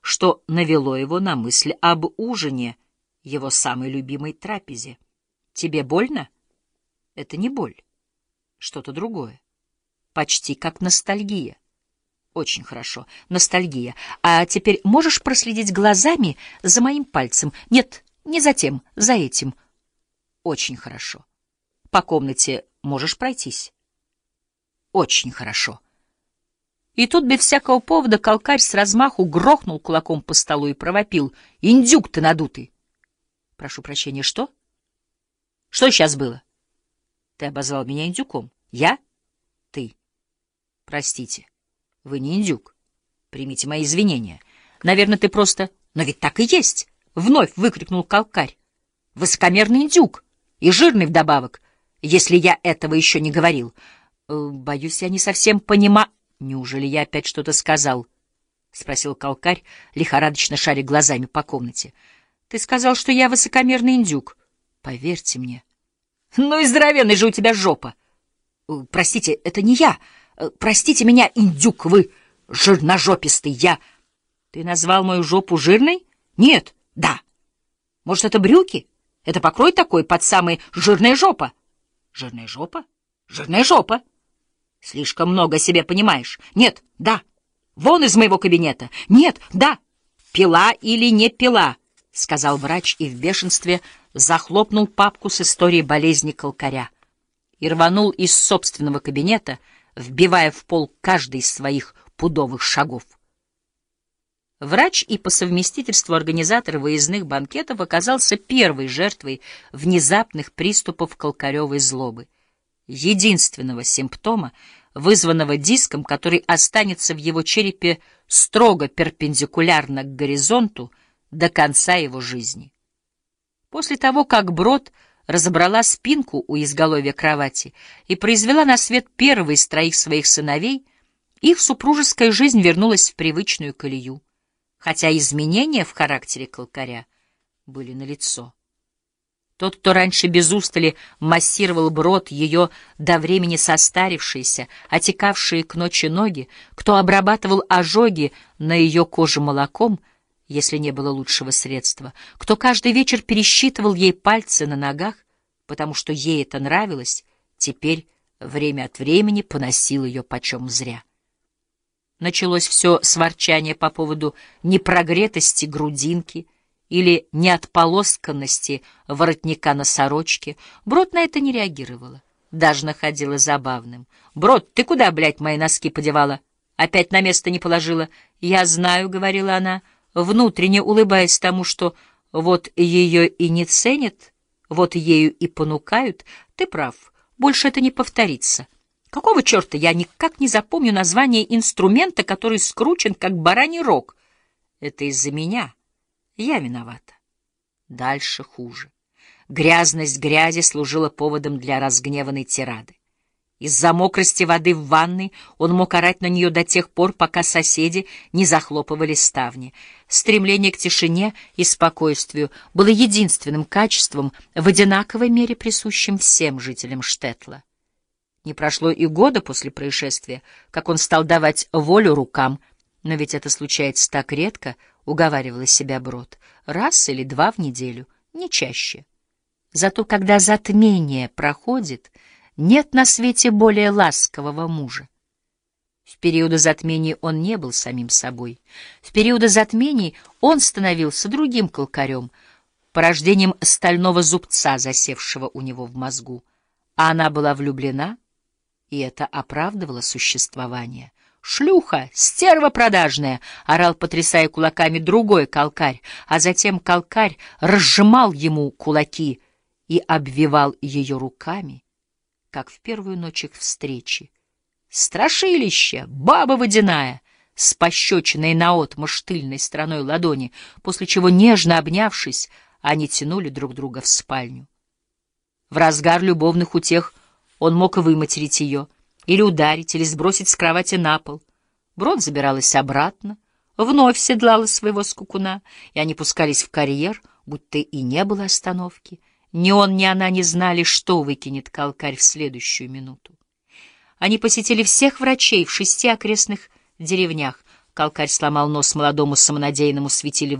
что навело его на мысль об ужине, его самой любимой трапезе. Тебе больно? Это не боль. Что-то другое. Почти как ностальгия. Очень хорошо. Ностальгия. А теперь можешь проследить глазами за моим пальцем? Нет, не за тем, за этим. Очень хорошо. По комнате можешь пройтись? Очень хорошо. И тут без всякого повода колкарь с размаху грохнул кулаком по столу и провопил. «Индюк ты надутый!» «Прошу прощения, что?» «Что сейчас было?» «Ты обозвал меня индюком». «Я?» «Ты». «Простите, вы не индюк. Примите мои извинения. Наверное, ты просто...» «Но ведь так и есть!» — вновь выкрикнул колкарь. «Высокомерный индюк! И жирный вдобавок, если я этого еще не говорил. Э, боюсь, я не совсем понимаю...» Неужели я опять что-то сказал? — спросил Калкарь, лихорадочно шаря глазами по комнате. — Ты сказал, что я высокомерный индюк. Поверьте мне. — Ну и здоровенный же у тебя жопа! Э, — Простите, это не я. Э, простите меня, индюк, вы жирножопистый, я... — Ты назвал мою жопу жирной? — Нет, да. — Может, это брюки? Это покрой такой под самой жирная жопа? — Жирная жопа? Жирная жопа! — Слишком много себе понимаешь. Нет, да. Вон из моего кабинета. Нет, да. Пила или не пила, сказал врач и в бешенстве захлопнул папку с историей болезни колкаря и рванул из собственного кабинета, вбивая в пол каждый из своих пудовых шагов. Врач и по совместительству организатор выездных банкетов оказался первой жертвой внезапных приступов колкаревой злобы единственного симптома, вызванного диском, который останется в его черепе строго перпендикулярно к горизонту до конца его жизни. После того, как Брод разобрала спинку у изголовья кровати и произвела на свет первого из троих своих сыновей, их супружеская жизнь вернулась в привычную колею, хотя изменения в характере колкаря были налицо. Тот, кто раньше без устали массировал брод ее до времени состарившиеся, отекавшие к ночи ноги, кто обрабатывал ожоги на ее коже молоком, если не было лучшего средства, кто каждый вечер пересчитывал ей пальцы на ногах, потому что ей это нравилось, теперь время от времени поносил ее почем зря. Началось все с ворчания по поводу непрогретости грудинки — или неотполосканности воротника на сорочке, Брод на это не реагировала. Даже находила забавным. «Брод, ты куда, блядь, мои носки подевала? Опять на место не положила?» «Я знаю», — говорила она, внутренне улыбаясь тому, что вот ее и не ценят, вот ею и понукают. Ты прав, больше это не повторится. Какого черта я никак не запомню название инструмента, который скручен, как бараний рог? Это из-за меня». Я виновата. Дальше хуже. Грязность грязи служила поводом для разгневанной тирады. Из-за мокрости воды в ванной он мог орать на нее до тех пор, пока соседи не захлопывали ставни. Стремление к тишине и спокойствию было единственным качеством в одинаковой мере присущим всем жителям Штетла. Не прошло и года после происшествия, как он стал давать волю рукам, но ведь это случается так редко, уговаривала себя Брод, раз или два в неделю, не чаще. Зато когда затмение проходит, нет на свете более ласкового мужа. В периоды затмений он не был самим собой. В периоды затмений он становился другим колкарем, порождением стального зубца, засевшего у него в мозгу. А она была влюблена, и это оправдывало существование. «Шлюха! Стерва продажная!» — орал, потрясая кулаками другой колкарь, а затем колкарь разжимал ему кулаки и обвивал ее руками, как в первую ночь их встречи. «Страшилище! Баба водяная!» с пощечиной наотмашь тыльной стороной ладони, после чего, нежно обнявшись, они тянули друг друга в спальню. В разгар любовных утех он мог выматерить ее — или ударить, или сбросить с кровати на пол. Брод забиралась обратно, вновь седлала своего скукуна, и они пускались в карьер, будто и не было остановки. Ни он, ни она не знали, что выкинет калкарь в следующую минуту. Они посетили всех врачей в шести окрестных деревнях. Калкарь сломал нос молодому самонадеянному светиле